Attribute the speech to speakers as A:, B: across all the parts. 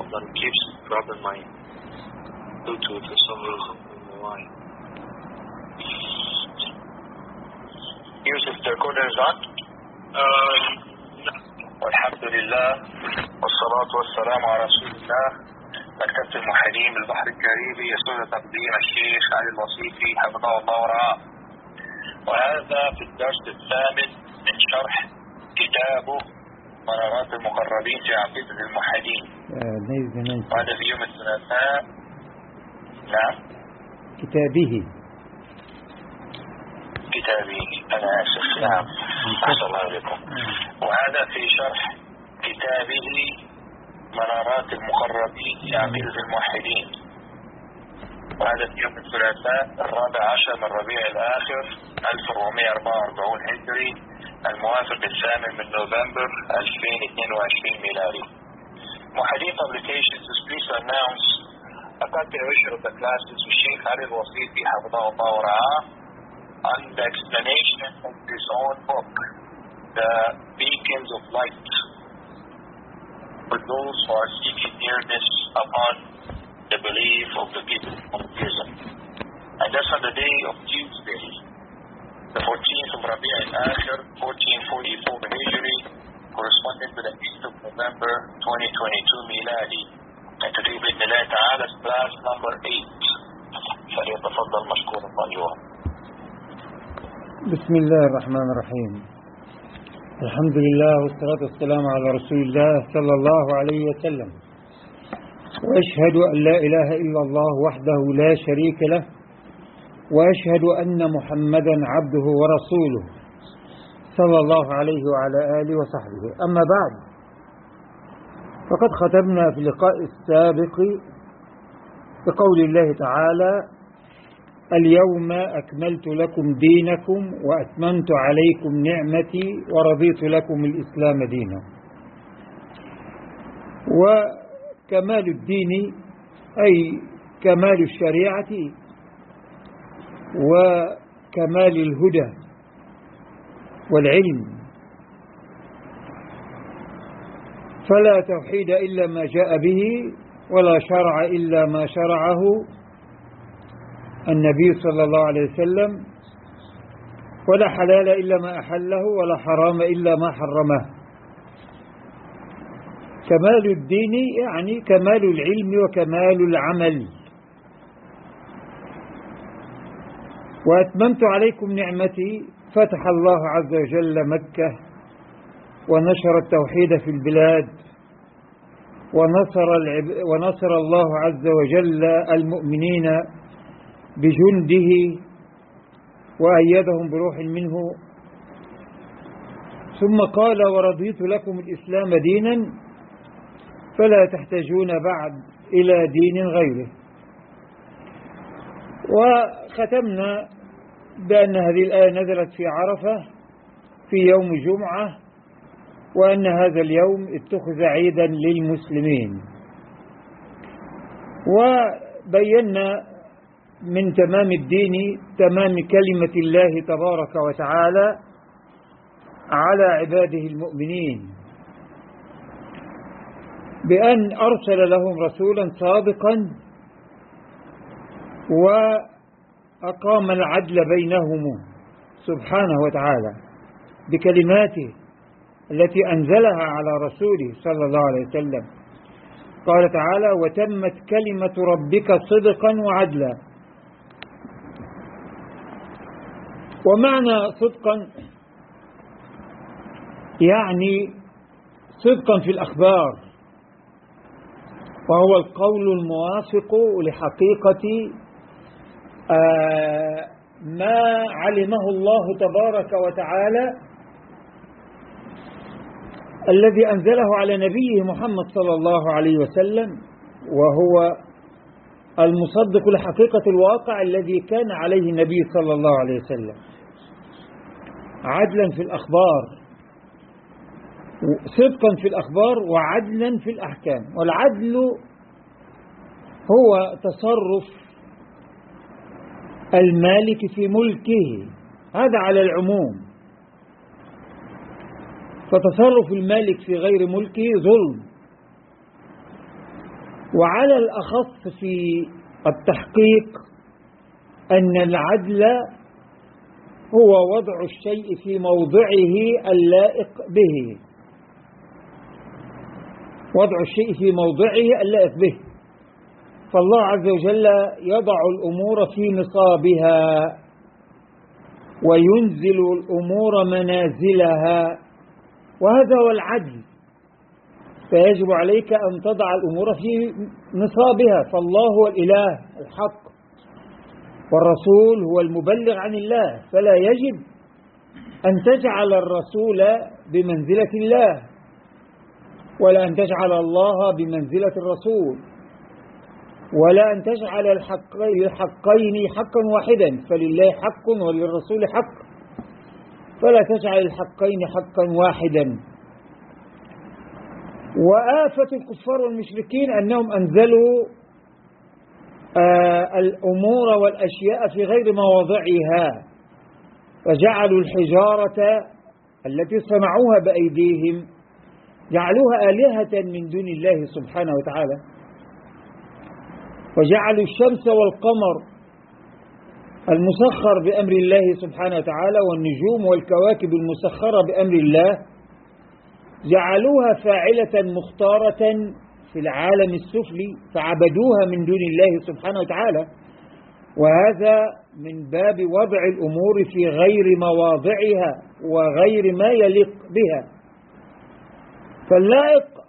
A: Hold on, keeps dropping my Bluetooth for some reason. Why. If the recorder is on. Um, والحمد لله والصلاة والسلام على رسول الله مكتبة الموحدين بالبحر الكاريبي يسر تقديم الشيخ علي الوصيفي حفظه الله ورعاه وهذا في الدرس الثامن من شرح كتابه قرارات المقربين في عقيدة الموحدين وهذا في يوم الثلاثاء. نعم.
B: كتابه.
A: كتابه. أنا آسف. نعم. أحسن الله عليكم. وهذا في شرح كتابه منارات المقربين في عقيدة الموحدين وهذا في يوم الثلاثاء الرابع عشر من ربيع الآخر 1444 هجري الموافق الثامن من نوفمبر 2022 ميلادي. Muhadeen Publications is pleased to announce a continuation of the classes with Sheikh Ali al-Wasifi Hafidahullah wa Ra'ah on the explanation of his own book, The Beacons of Light, for those who are seeking nearness upon the belief of the people of Islam. And that's on the day of Tuesday, the 14th of Rabi' al-Akhir, 1444 Hijri, corresponding to the 8th of November, 2022 Miladi. And today, بإذن الله تعالى, is class number 8. فليتفضل مشكورا مأجورا.
B: بسم الله الرحمن الرحيم الحمد لله والصلاة والسلام على رسول الله صلى الله عليه وسلم وأشهد أن لا إله إلا الله وحده لا شريك له وأشهد أن محمدا عبده ورسوله صلى الله عليه وعلى آله وصحبه. أما بعد فقد ختمنا في اللقاء السابق بقول الله تعالى اليوم أكملت لكم دينكم وأتممت عليكم نعمتي ورضيت لكم الإسلام دينا. وكمال الدين أي كمال الشريعة وكمال الهدى. والعلم. فلا توحيد إلا ما جاء به ولا شرع إلا ما شرعه. النبي صلى الله عليه وسلم ولا حلال إلا ما أحله ولا حرام إلا ما حرمه. كمال الدين يعني كمال العلم وكمال العمل. وأتممت عليكم نعمتي فتح الله عز وجل مكة ونشر التوحيد في البلاد ونصر, العب ونصر الله عز وجل المؤمنين بجنده وأيدهم بروح منه. ثم قال ورضيت لكم الإسلام دينا فلا تحتاجون بعد إلى دين غيره. وختمنا بأن هذه الآية نزلت في عرفة في يوم جمعة وأن هذا اليوم اتخذ عيدا للمسلمين. وبينا من تمام الدين تمام كلمة الله تبارك وتعالى على عباده المؤمنين. بأن أرسل لهم رسولا صادقا وأقام العدل بينهم سبحانه وتعالى بكلماته التي أنزلها على رسوله صلى الله عليه وسلم. قال تعالى وتمت كلمة ربك صدقا وعدلا. ومعنى صدقا يعني صدقا في الأخبار وهو القول الموافق لحقيقة ما علمه الله تبارك وتعالى الذي أنزله على نبيه محمد صلى الله عليه وسلم وهو المصدق لحقيقة الواقع الذي كان عليه النبي صلى الله عليه وسلم. عدلا في الأخبار صدقا في الأخبار وعدلا في الأحكام. والعدل هو تصرف المالك في ملكه. هذا على العموم. فتصرف المالك في غير ملكه ظلم. وعلى الأخص في التحقيق أن العدل هو وضع الشيء في موضعه اللائق به. وضع الشيء في موضعه اللائق به. فالله عز وجل يضع الأمور في نصابها وينزل الأمور منازلها وهذا هو العدل. فيجب عليك أن تضع الأمور في نصابها فالله هو الإله الحق والرسول هو المبلغ عن الله فلا يجب أن تجعل الرسول بمنزلة الله ولا أن تجعل الله بمنزلة الرسول. ولا أن تجعل الحقين حقا واحدا فلله حق وللرسول حق. فلا تجعل الحقين حقا واحدا. وآفة الكفار والمشركين أنهم أنزلوا آه الأمور والأشياء في غير مواضعها فجعلوا الحجارة التي صنعوها بأيديهم جعلوها آلهة من دون الله سبحانه وتعالى. وجعلوا الشمس والقمر المسخر بأمر الله سبحانه وتعالى والنجوم والكواكب المسخرة بأمر الله جعلوها فاعلة مختارة في العالم السفلي فعبدوها من دون الله سبحانه وتعالى. وهذا من باب وضع الأمور في غير مواضعها وغير ما يليق بها. فاللائق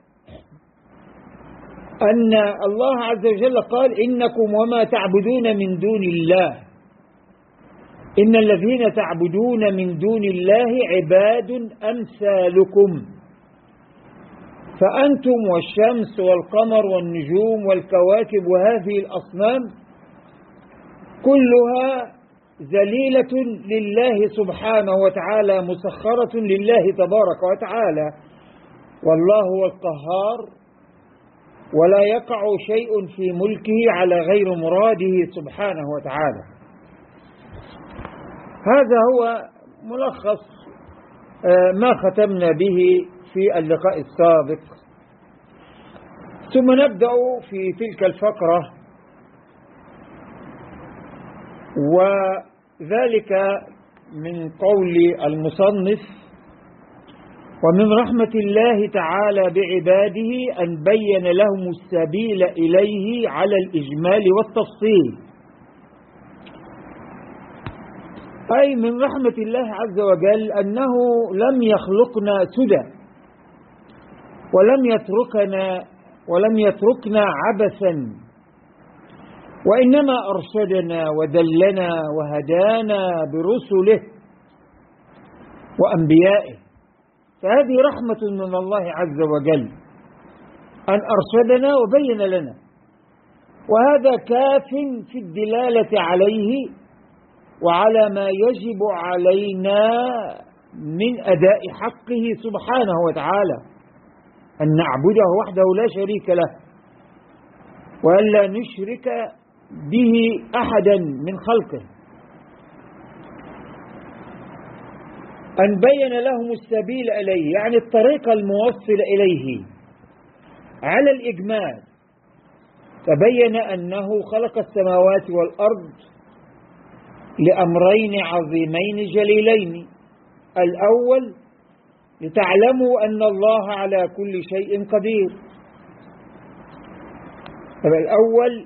B: أن الله عز وجل قال إنكم وما تعبدون من دون الله. إن الذين تعبدون من دون الله عباد أمثالكم. فأنتم والشمس والقمر والنجوم والكواكب وهذه الأصنام كلها ذليلة لله سبحانه وتعالى مسخرة لله تبارك وتعالى. والله هو القهار ولا يقع شيء في ملكه على غير مراده سبحانه وتعالى. هذا هو ملخص ما ختمنا به في اللقاء السابق. ثم نبدأ في تلك الفقرة. وذلك من قول المصنف ومن رحمة الله تعالى بعباده أن بين لهم السبيل إليه على الإجمال والتفصيل. أي من رحمة الله عز وجل أنه لم يخلقنا سدى ولم يتركنا ولم يتركنا عبثا وإنما أرشدنا ودلنا وهدانا برسله وأنبيائه. فهذه رحمة من الله عز وجل. أن أرشدنا وبين لنا. وهذا كاف في الدلالة عليه وعلى ما يجب علينا من أداء حقه سبحانه وتعالى. أن نعبده وحده لا شريك له. وألا نشرك به أحدا من خلقه. أن بين لهم السبيل إليه يعني الطريق الموصل إليه على الإجمال. فبين أنه خلق السماوات والأرض لأمرين عظيمين جليلين. الأول لتعلموا أن الله على كل شيء قدير. الأول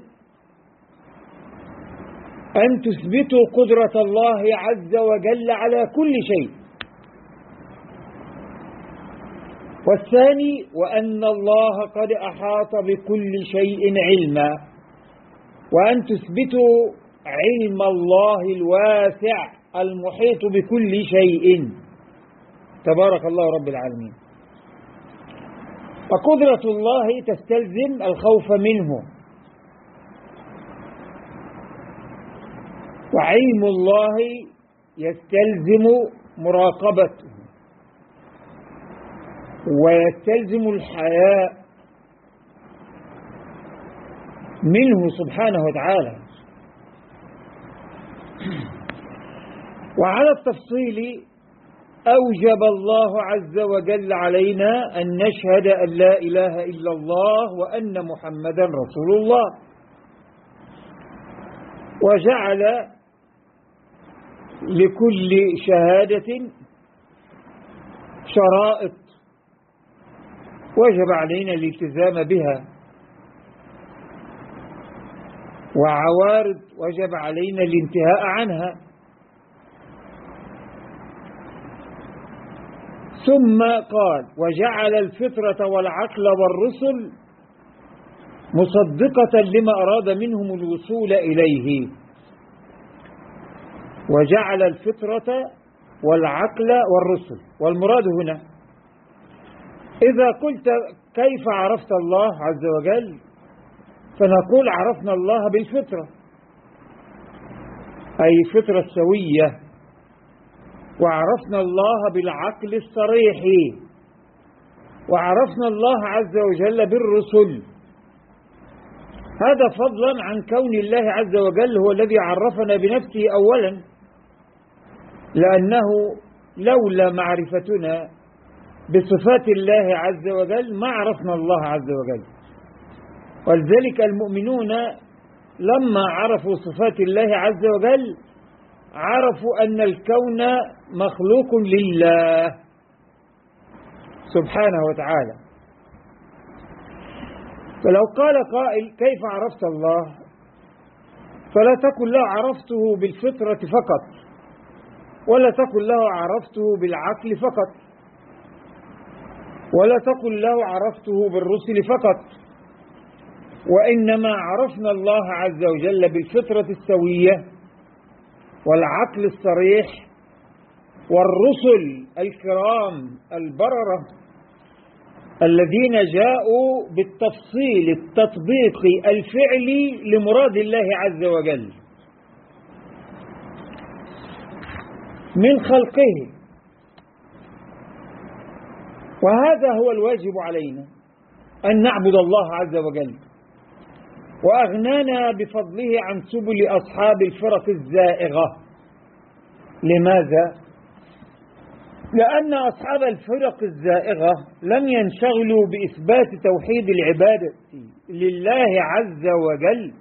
B: أن تثبتوا قدرة الله عز وجل على كل شيء. والثاني وأن الله قد أحاط بكل شيء علما وأن تثبتوا علم الله الواسع المحيط بكل شيء. تبارك الله رب العالمين. فقدرة الله تستلزم الخوف منه. وعلم الله يستلزم مراقبته. ويستلزم الحياء منه سبحانه وتعالى. وعلى التفصيل أوجب الله عز وجل علينا أن نشهد أن لا إله إلا الله وأن محمدا رسول الله. وجعل لكل شهادة شرائط وجب علينا الالتزام بها. وعوارض وجب علينا الانتهاء عنها. ثم قال وجعل الفطرة والعقل والرسل مصدقة لما أراد منهم الوصول إليه. وجعل الفطرة والعقل والرسل. والمراد هنا إذا قلت كيف عرفت الله عز وجل فنقول عرفنا الله بالفطرة. أي فطرة سوية. وعرفنا الله بالعقل الصريح. وعرفنا الله عز وجل بالرسل. هذا فضلا عن كون الله عز وجل هو الذي عرفنا بنفسه أولا. لأنه لولا معرفتنا بصفات الله عز وجل ما عرفنا الله عز وجل. ولذلك المؤمنون لما عرفوا صفات الله عز وجل عرفوا أن الكون مخلوق لله سبحانه وتعالى. فلو قال قائل كيف عرفت الله؟ فلا تقل له عرفته بالفطرة فقط ولا تقل له عرفته بالعقل فقط ولا تقل له عرفته بالرسل فقط. وإنما عرفنا الله عز وجل بالفطرة السوية والعقل الصريح والرسل الكرام البررة الذين جاءوا بالتفصيل التطبيقي الفعلي لمراد الله عز وجل من خلقه. وهذا هو الواجب علينا أن نعبد الله عز وجل. وأغنانا بفضله عن سبل أصحاب الفرق الزائغة. لماذا؟ لأن أصحاب الفرق الزائغة لم ينشغلوا بإثبات توحيد العبادة لله عز وجل.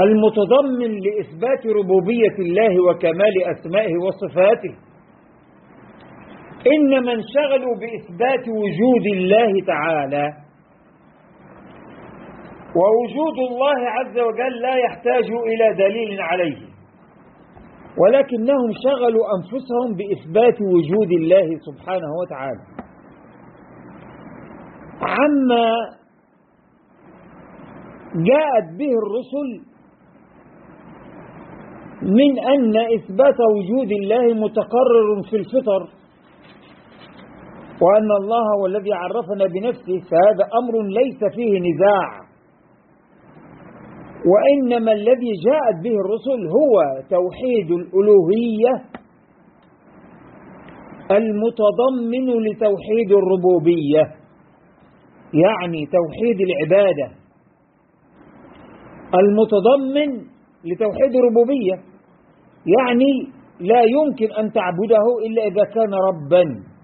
B: المتضمن لإثبات ربوبية الله وكمال أسمائه وصفاته. إنما انشغلوا بإثبات وجود الله تعالى ووجود الله عز وجل لا يحتاج إلى دليل عليه ولكنهم شغلوا أنفسهم بإثبات وجود الله سبحانه وتعالى. عما جاءت به الرسل من أن إثبات وجود الله متقرر في الفطر وأن الله هو الذي عرفنا بنفسه فهذا أمر ليس فيه نزاع. وإنما الذي جاءت به الرسل هو توحيد الألوهية المتضمن لتوحيد الربوبية يعني توحيد العبادة. المتضمن لتوحيد الربوبية يعني لا يمكن أن تعبده إلا إذا كان ربا.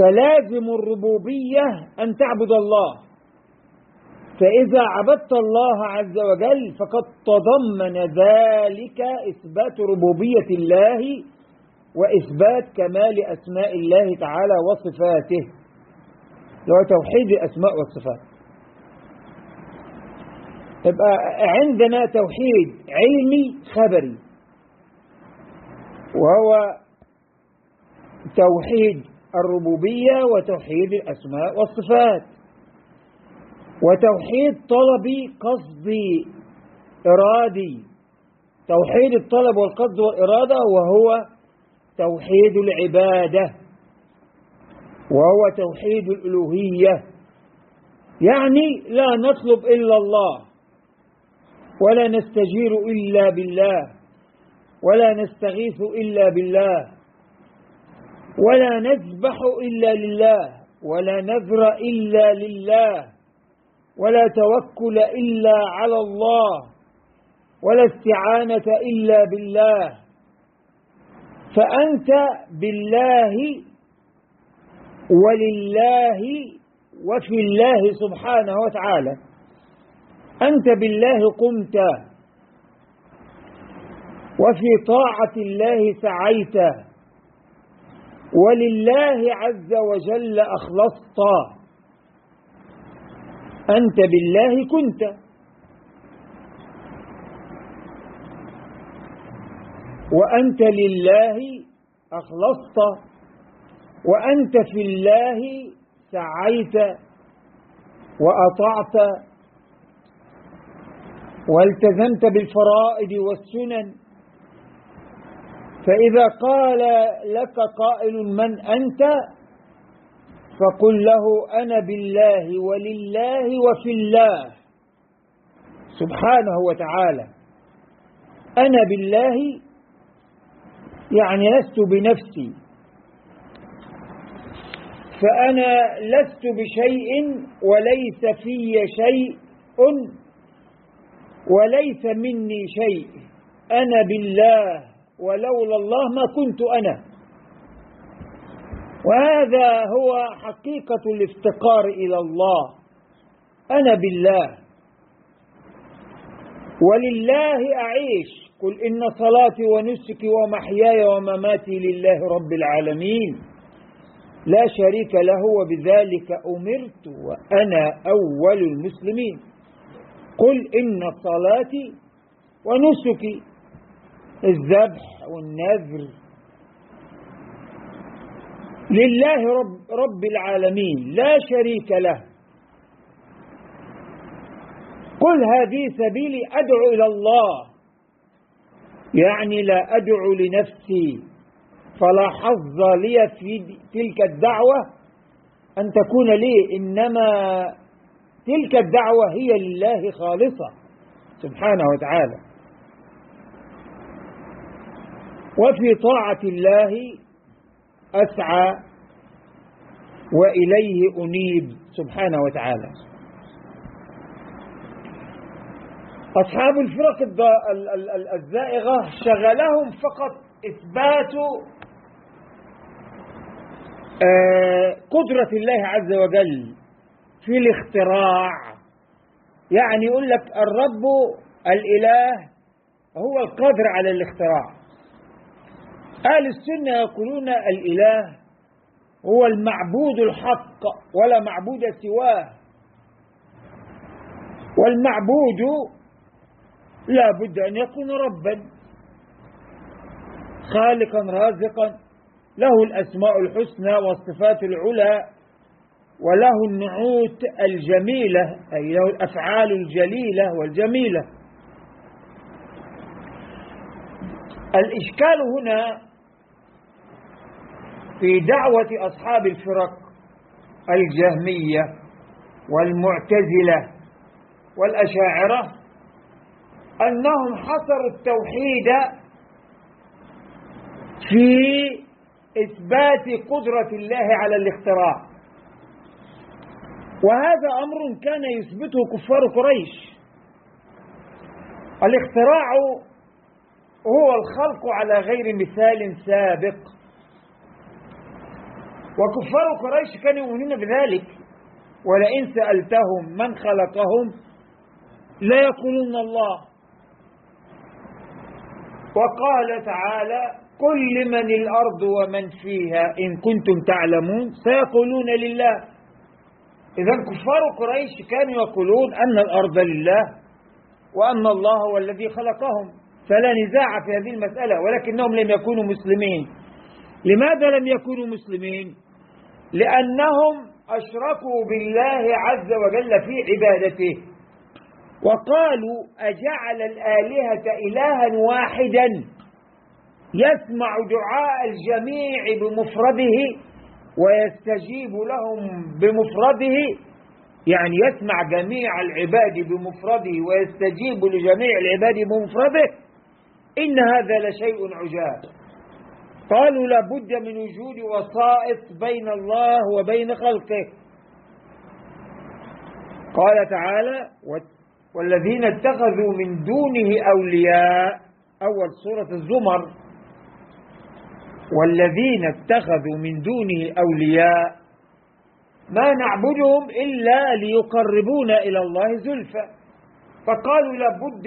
B: فلازم الربوبية أن تعبد الله. فإذا عبدت الله عز وجل فقد تضمن ذلك إثبات ربوبية الله وإثبات كمال أسماء الله تعالى وصفاته. هو توحيد الأسماء والصفات. يبقى عندنا توحيد علمي خبري. وهو توحيد الربوبية وتوحيد الأسماء والصفات. وتوحيد طلبي قصدي إرادي. توحيد الطلب والقصد والإرادة وهو توحيد العبادة. وهو توحيد الألوهية. يعني لا نطلب إلا الله. ولا نستجير إلا بالله. ولا نستغيث إلا بالله. ولا نذبح إلا لله ولا نذر إلا لله ولا توكل إلا على الله ولا استعانة إلا بالله. فأنت بالله ولله وفي الله سبحانه وتعالى. أنت بالله قمت. وفي طاعة الله سعيت. ولله عز وجل أخلصت. أنت بالله كنت. وأنت لله أخلصت. وأنت في الله سعيت وأطعت. والتزمت بالفرائض والسنن. فإذا قال لك قائل من أنت فقل له أنا بالله ولله وفي الله. سبحانه وتعالى. أنا بالله يعني لست بنفسي. فأنا لست بشيء وليس في شيء وليس مني شيء. أنا بالله. ولولا الله ما كنت أنا. وهذا هو حقيقة الافتقار إلى الله. أنا بالله. ولله أعيش. قل إن صلاتي ونسكي ومحياي ومماتي لله رب العالمين. لا شريك له وبذلك أمرت وأنا أول المسلمين. قل إن صلاتي ونسكي الذبح والنذر. لله رب, رب العالمين لا شريك له. قل هذه سبيلي أدعو إلى الله. يعني لا أدعو لنفسي. فلا حظ لي في تلك الدعوة أن تكون لي إنما تلك الدعوة هي لله خالصة. سبحانه وتعالى. وفي طاعة الله أسعى وإليه أنيب سبحانه وتعالى. أصحاب الفرق الزائغة شغلهم فقط إثبات قدرة الله عز وجل في الاختراع. يعني يقول لك الرب الإله هو القادر على الاختراع. أهل السنة يقولون الإله هو المعبود الحق ولا معبود سواه. والمعبود لا بد أن يكون ربا خالقا رازقا. له الأسماء الحسنى والصفات العلى وله النعوت الجميلة أي له الأفعال الجليلة والجميلة. الإشكال هنا في دعوة أصحاب الفرق الجهمية والمعتزلة والأشاعرة أنهم حصروا التوحيد في إثبات قدرة الله على الاختراع. وهذا أمر كان يثبته كفار قريش. الاختراع هو الخلق على غير مثال سابق. وكفار قريش كانوا يؤمنون بذلك. ولئن سألتهم من خلقهم لا يقولون الله. وقال تعالى قل لمن الأرض ومن فيها إن كنتم تعلمون سيقولون لله. إذا كفار قريش كانوا يقولون أن الأرض لله وأن الله هو الذي خلقهم. فلا نزاع في هذه المسألة ولكنهم لم يكونوا مسلمين. لماذا لم يكونوا مسلمين؟ لأنهم أشركوا بالله عز وجل في عبادته. وقالوا أجعل الآلهة إلها واحدا يسمع دعاء الجميع بمفرده ويستجيب لهم بمفرده يعني يسمع جميع العباد بمفرده ويستجيب لجميع العباد بمفرده. إن هذا لشيء عجاب. قالوا لابد من وجود وسائط بين الله وبين خلقه. قال تعالى والذين اتخذوا من دونه أولياء. أول سورة الزمر. والذين اتخذوا من دونه أولياء. ما نعبدهم إلا ليقربونا إلى الله زلفى. فقالوا لابد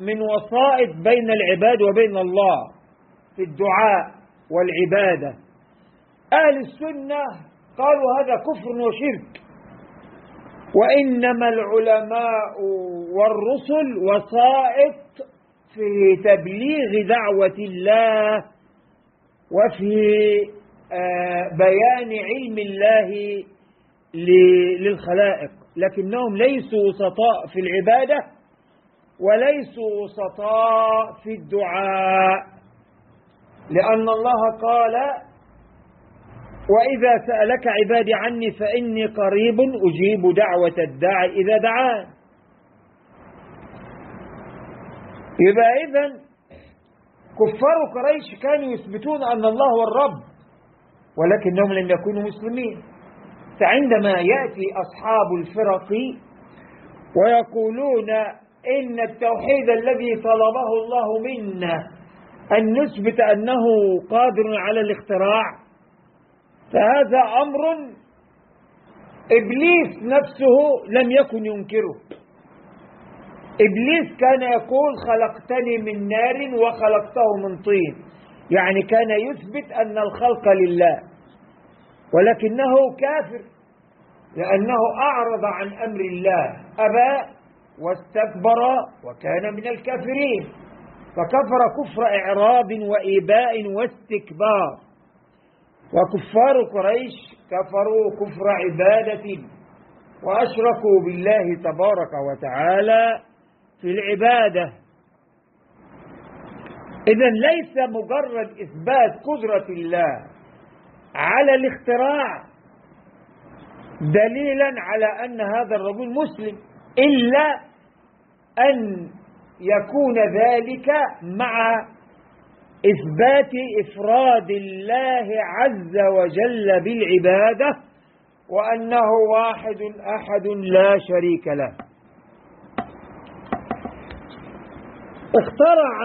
B: من وسائط بين العباد وبين الله في الدعاء. والعبادة. أهل السنة قالوا هذا كفر وشرك. وإنما العلماء والرسل وسائط في تبليغ دعوة الله وفي آه، بيان علم الله للخلائق. لكنهم ليسوا وسطاء في العبادة وليسوا وسطاء في الدعاء. لأن الله قال وإذا سألك عبادي عني فإني قريب أجيب دعوة الداعي إذا دعان. يبقى إذن كفار قريش كانوا يثبتون أن الله هو الرب ولكنهم لم يكونوا مسلمين. فعندما يأتي أصحاب الفرق ويقولون إن التوحيد الذي طلبه الله منا أن نثبت أنه قادر على الاختراع. فهذا أمر إبليس نفسه لم يكن ينكره. إبليس كان يقول خلقتني من نار وخلقته من طين. يعني كان يثبت أن الخلق لله ولكنه كافر لأنه أعرض عن أمر الله أبى واستكبر وكان من الكافرين. فكفر كفر إعراض وإيباء واستكبار. وكفار قريش كفروا كفر عبادة وأشركوا بالله تبارك وتعالى في العبادة. إذا ليس مجرد إثبات قدرة الله على الاختراع دليلا على أن هذا الرجل مسلم إلا أن يكون ذلك مع إثبات إفراد الله عز وجل بالعبادة وأنه واحد أحد لا شريك له. اخترع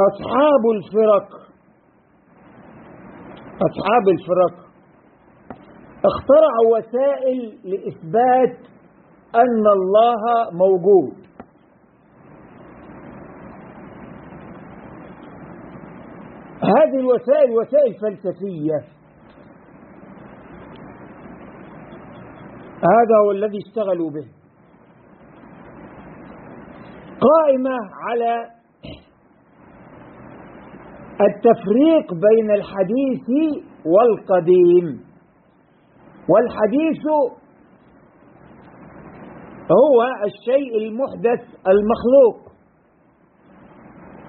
B: أصحاب الفرق أصحاب الفرق. اخترعوا وسائل لإثبات أن الله موجود. هذه الوسائل وسائل فلسفية. هذا هو الذي اشتغلوا به. قائمة على التفريق بين الحديث والقديم. والحديث هو الشيء المحدث المخلوق.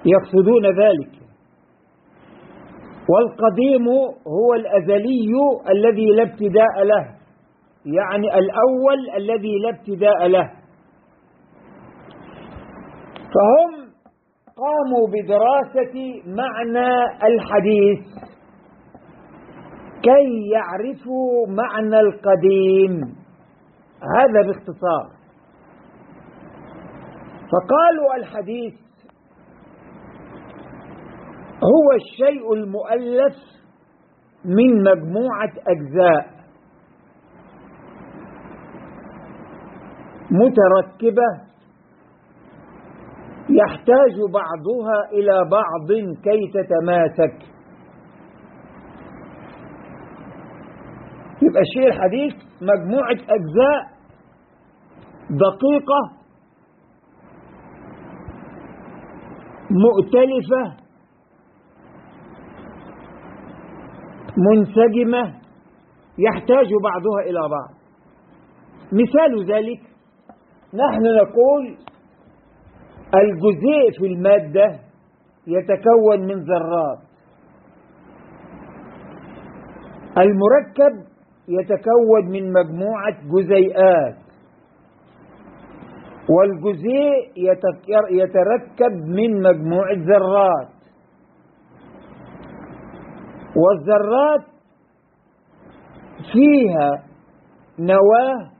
B: يقصدون ذلك. والقديم هو الأزلي الذي لا ابتداء له يعني الأول الذي لا ابتداء له. فهم قاموا بدراسة معنى الحديث كي يعرفوا معنى القديم. هذا باختصار. فقالوا الحديث هو الشيء المؤلف من مجموعة أجزاء. متركبة يحتاج بعضها إلى بعض كي تتماسك. يبقى الشيء الحديث مجموعة أجزاء دقيقة مؤتلفة منسجمة يحتاج بعضها إلى بعض. مثال ذلك نحن نقول الجزيء في المادة يتكون من ذرات. المركب يتكون من مجموعة جزيئات. والجزيء يتركب من مجموعة ذرات. والذرات فيها نواة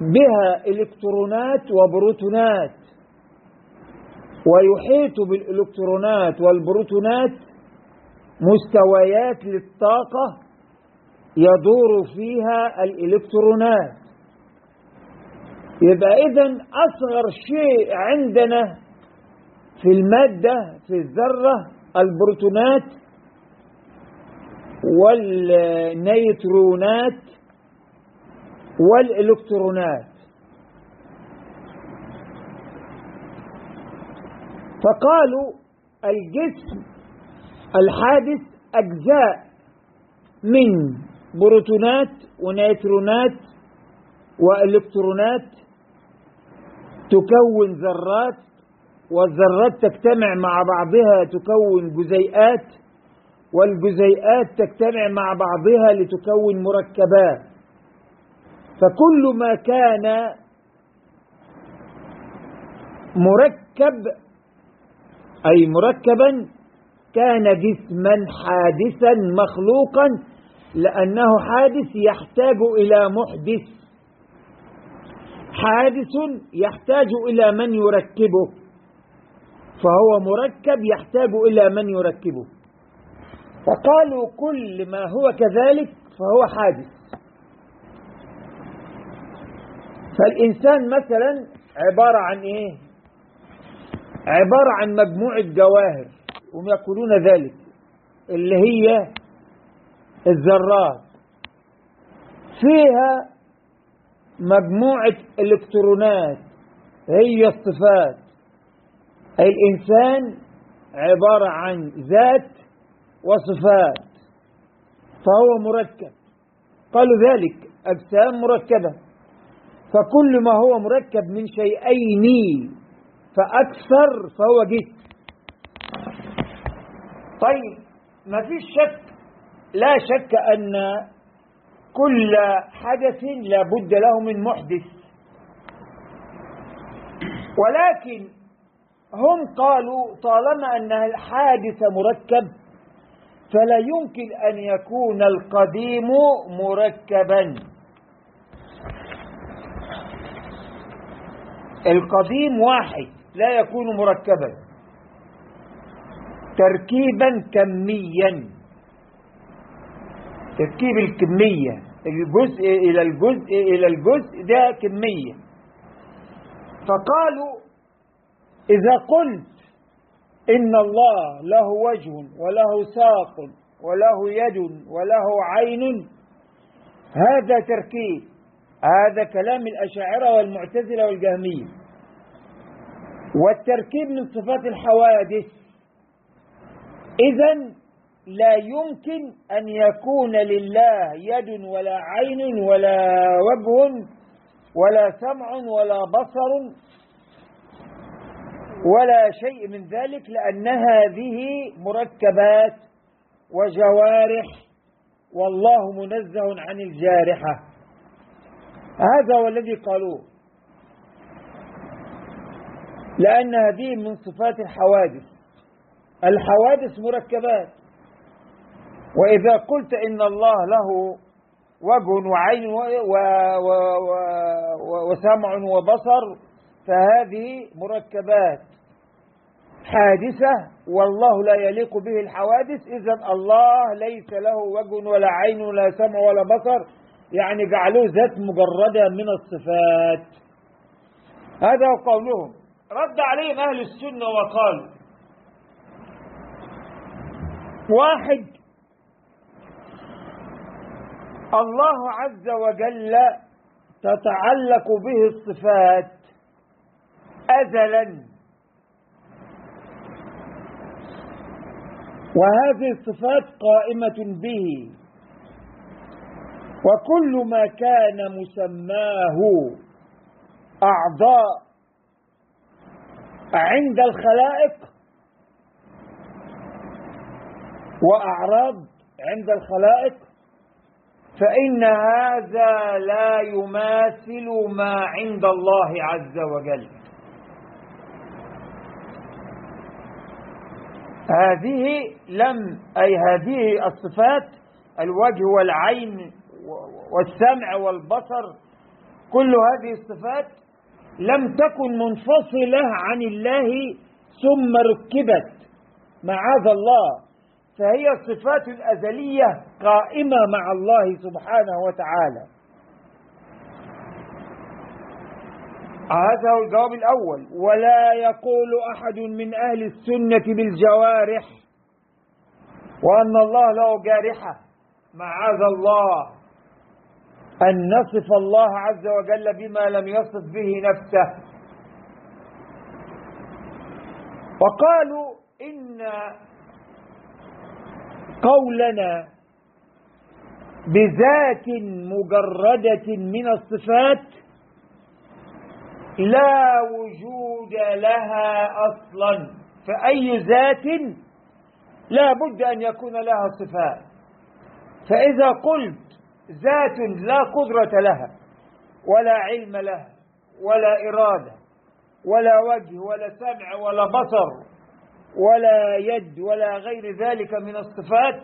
B: بها إلكترونات وبروتونات ويحيط بالإلكترونات والبروتونات مستويات للطاقة يدور فيها الإلكترونات. يبقى إذا أصغر شيء عندنا في المادة في الذرة البروتونات والنيترونات والإلكترونات. فقالوا الجسم الحادث أجزاء من بروتونات ونيترونات وإلكترونات تكون ذرات والذرات تجتمع مع بعضها تكون جزيئات والجزيئات تجتمع مع بعضها لتكون مركبات. فكل ما كان مركب أي مركبا كان جسما حادثا مخلوقا لأنه حادث يحتاج إلى محدث. حادث يحتاج إلى من يركبه. فهو مركب يحتاج إلى من يركبه. فقالوا كل ما هو كذلك فهو حادث. فالإنسان مثلا عبارة عن إيه؟ عبارة عن مجموعة جواهر هم يقولون ذلك اللي هي الذرات. فيها مجموعة إلكترونات هي الصفات. الإنسان عبارة عن ذات وصفات فهو مركب. قالوا ذلك أجسام مركبة. فكل ما هو مركب من شيئين فأكثر فهو جسم. طيب ما فيش شك لا شك أن كل حدث لا بد له من محدث. ولكن هم قالوا طالما أن الحادث مركب فلا يمكن أن يكون القديم مركبا. القديم واحد لا يكون مركبا. تركيبا كميا. تركيب الكمية الجزء إلى الجزء إلى الجزء ده كمية. فقالوا إذا قلت إن الله له وجه وله ساق وله يد وله عين. هذا تركيب هذا كلام الأشاعرة والمعتزلة والجهمية. والتركيب من صفات الحوادث. إذا لا يمكن أن يكون لله يد ولا عين ولا وجه ولا سمع ولا بصر ولا شيء من ذلك لأن هذه مركبات وجوارح والله منزه عن الجارحة. هذا هو الذي قالوه. لأن هذه من صفات الحوادث. الحوادث مركبات. وإذا قلت إن الله له وجه وعين و و و و وسمع وبصر فهذه مركبات. حادثة والله لا يليق به الحوادث إذا الله ليس له وجه ولا عين ولا سمع ولا بصر يعني جعلوه ذات مجردة من الصفات. هذا قولهم. رد عليهم أهل السنة وقالوا واحد الله عز وجل تتعلق به الصفات أزلا. وهذه الصفات قائمة به. وكل ما كان مسماه أعضاء عند الخلائق وأعراض عند الخلائق فإن هذا لا يماثل ما عند الله عز وجل. هذه لم أي هذه الصفات الوجه والعين والسمع والبصر كل هذه الصفات لم تكن منفصلة عن الله ثم ركبت معاذ الله. فهي الصفات الأزلية قائمة مع الله سبحانه وتعالى. هذا هو الجواب الأول. ولا يقول أحد من أهل السنة بالجوارح وأن الله له جارحة. معاذ الله أن نصف الله عز وجل بما لم يصف به نفسه. وقالوا إن قولنا بذات مجردة من الصفات لا وجود لها أصلا فأي ذات لا بد أن يكون لها صفات. فإذا قلت ذات لا قدرة لها ولا علم لها ولا إرادة ولا وجه ولا سمع ولا بصر ولا يد ولا غير ذلك من الصفات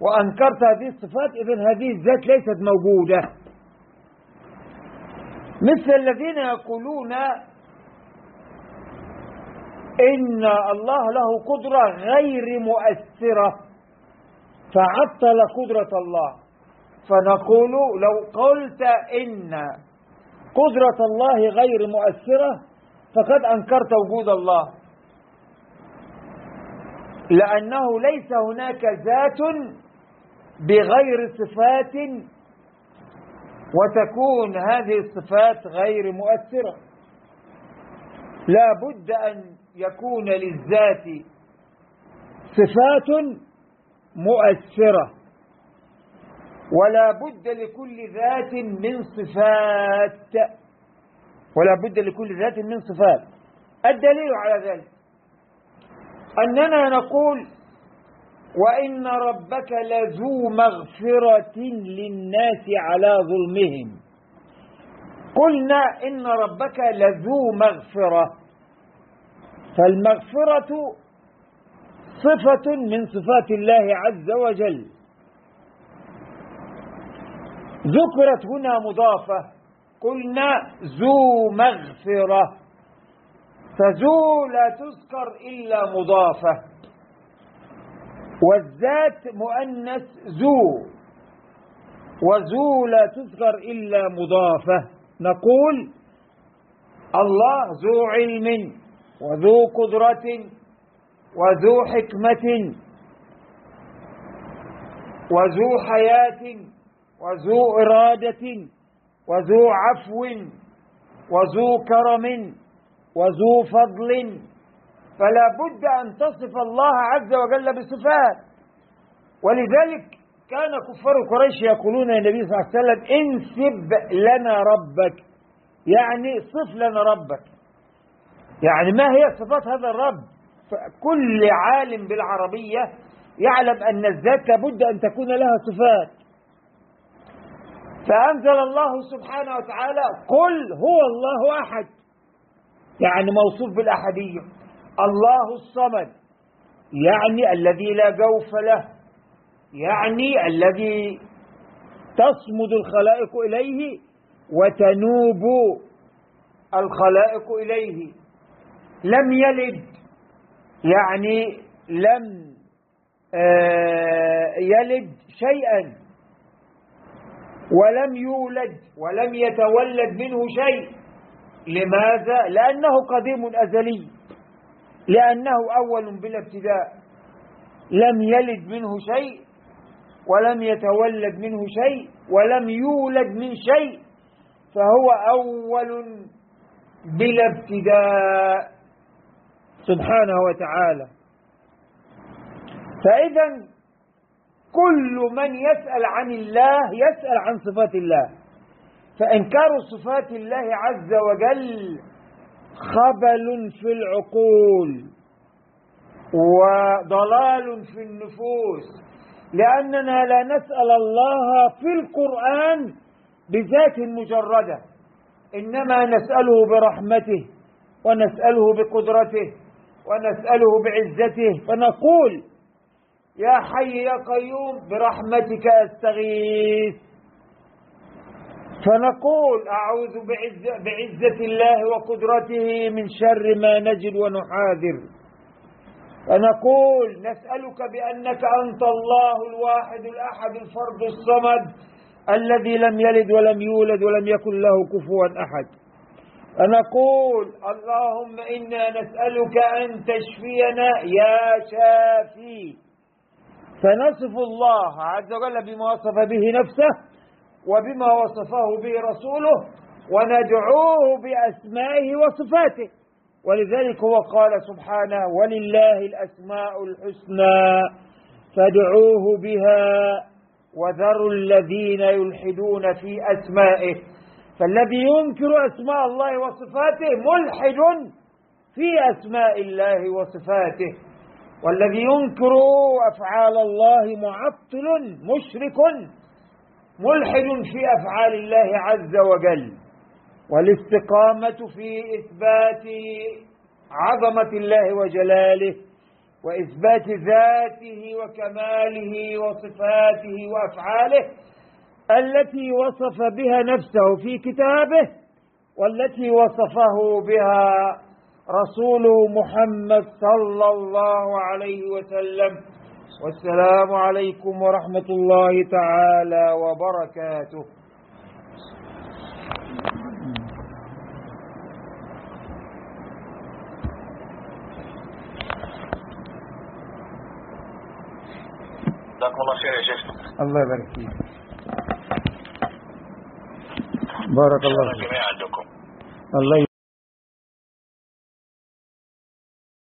B: وأنكرت هذه الصفات إذن هذه الذات ليست موجودة. مثل الذين يقولون إن الله له قدرة غير مؤثرة. فعطل قدرة الله. فنقول لو قلت إن قدرة الله غير مؤثرة فقد أنكرت وجود الله. لأنه ليس هناك ذات بغير صفات وتكون هذه الصفات غير مؤثرة. لا بد أن يكون للذات صفات مؤثرة. ولا بد لكل ذات من صفات. ولا بد لكل ذات من صفات. الدليل على ذلك أننا نقول وإن ربك لذو مغفرة للناس على ظلمهم. قلنا إن ربك لذو مغفرة. فالمغفرة صفة من صفات الله عز وجل. ذكرت هنا مضافة. قلنا ذو مغفرة. فذو لا تذكر إلا مضافة. والذات مؤنث ذو وذو لا تذكر إلا مضافة. نقول الله ذو علم وذو قدرة وذو حكمة وذو حياة وذو إرادة وذو عفو وذو كرم وذو فضل فلا بد أن تصف الله عز وجل بصفات. ولذلك كان كفار قريش يقولون للنبي صلى الله عليه وسلم انسب لنا ربك. يعني صف لنا ربك. يعني ما هي صفات هذا الرب؟ كل عالم بالعربية يعلم أن الذات لابد أن تكون لها صفات. فأنزل الله سبحانه وتعالى قل هو الله أحد. يعني موصوف بالأحدية. الله الصمد يعني الذي لا جوف له يعني الذي تصمد الخلائق إليه وتنوب الخلائق إليه. لم يلد يعني لم آه، يلد شيئا ولم يولد ولم يتولد منه شيء. لماذا؟ لأنه قديم أزلي. لأنه أول بلا ابتداء. لم يلد منه شيء ولم يتولد منه شيء ولم يولد من شيء فهو أول بلا ابتداء. سبحانه وتعالى. فإذا كل من يسأل عن الله يسأل عن صفات الله. فإنكار صفات الله عز وجل خبل في العقول وضلال في النفوس. لأننا لا نسأل الله في القرآن بذات مجردة. إنما نسأله برحمته ونسأله بقدرته ونسأله بعزته. فنقول يا حي يا قيوم برحمتك أستغيث. فنقول أعوذ بعزة, بعزة الله وقدرته من شر ما نجد ونحاذر. فنقول نسألك بأنك أنت الله الواحد الأحد الفرد الصمد الذي لم يلد ولم يولد ولم يكن له كفوا أحد. فنقول اللهم إنا نسألك أن تشفينا يا شافي. فنصف الله عز وجل بما وصف به نفسه وبما وصفه به رسوله وندعوه بأسمائه وصفاته. ولذلك هو قال سبحانه ولله الأسماء الحسنى فادعوه بها وذروا الذين يلحدون في أسمائه. فالذي ينكر أسماء الله وصفاته ملحد في أسماء الله وصفاته. والذي ينكر أفعال الله معطل مشرك ملحد في أفعال الله عز وجل والاستقامة في إثبات عظمة الله وجلاله وإثبات ذاته وكماله وصفاته وأفعاله التي وصف بها نفسه في كتابه والتي وصفه بها رسوله محمد صلى الله عليه وسلم. والسلام عليكم ورحمة الله تعالى وبركاته.
A: جزاكم الله خير يا شيخ.
B: الله يبارك فيك. بارك الله
A: الجميع عندكم
B: الله